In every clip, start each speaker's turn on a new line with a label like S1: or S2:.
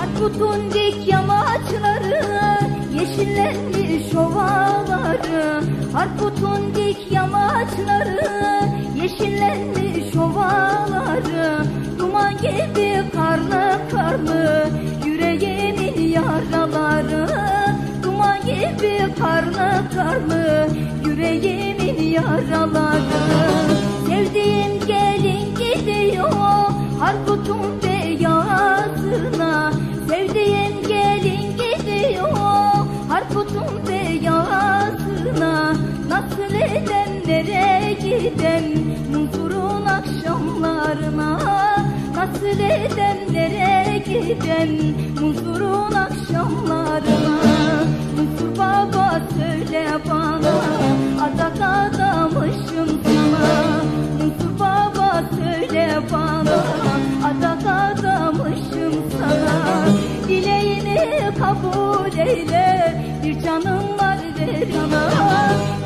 S1: Arputuncik yamaçları Yeşillenmiş ovaları Arputuncik yamaçları Yeşillenmiş ovaları Duman gibi karlı karlı Yüreğimin yaraları. Duman gibi karlı karlı Yüreğimin yaraları. Harputun beyazına Nasıl eden nereye giden? Muzurun akşamlarına Nasıl eden nereye giden? Muzurun akşamlarına Muzur baba söyle bana Adak adamışım sana. Muzur baba söyle bana Adak adamışım sana. Dileğini kabul eyle Bir canım var ver yana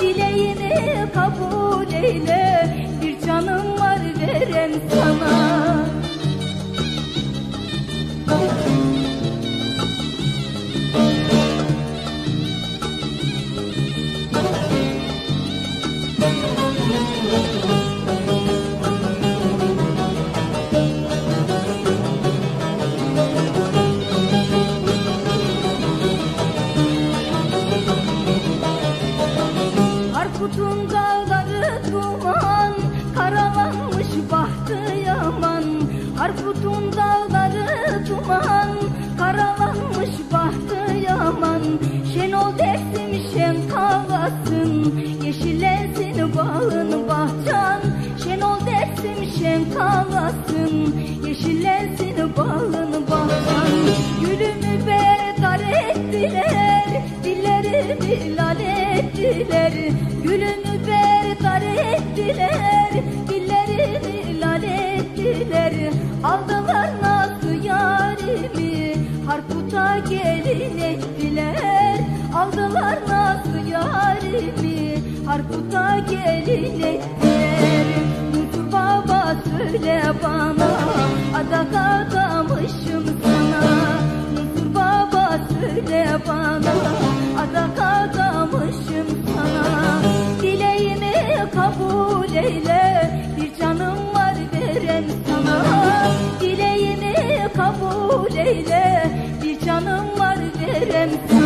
S1: Dileğini kabul eyle Bir canım var veren sana Harputun dağları duman Karalanmış bahtı yaman. Harputun Gülümü berdar ettiler Dillerimi lal ettiler. Aldılar nazlı yarimi? Harputa gelin ettiler. Aldılar nazlı yarimi? Harputa gelin ettiler. Muzur baba söyle bana Adak adamışım sana. Muzur baba söyle bana Adak adamışım eyle Bir canım var veren sana. Dileğimi kabul eyle Bir canım var veren sana.